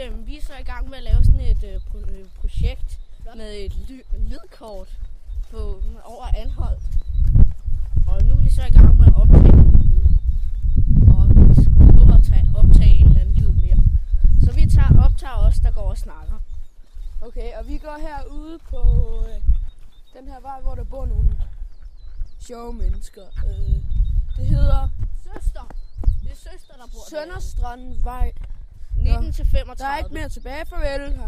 gang med at lave sådan et øh, pro- øh, projekt med et ly- lydkort på over Anholdt. Og nu er vi så i gang med at optage en lyd. Og vi skulle nu at tage, optage en eller anden lyd mere. Så vi tager, optager os, der går og snakker. Okay, og vi går herude på øh, den her vej, hvor der bor nogle sjove mennesker. Øh, det hedder Søster! Det er søster, der bor Sønderstrandvej. 19 til 35. Der er ikke mere tilbage. Farvel.